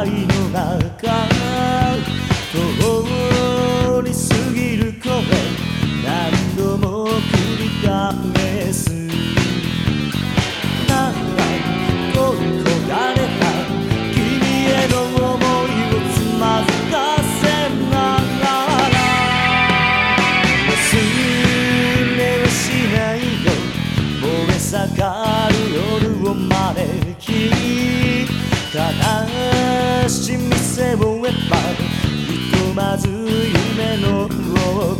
愛いのだか通り過ぎる声何度も繰り返す。れた。君へのいをまずがれ盛まず夢の奥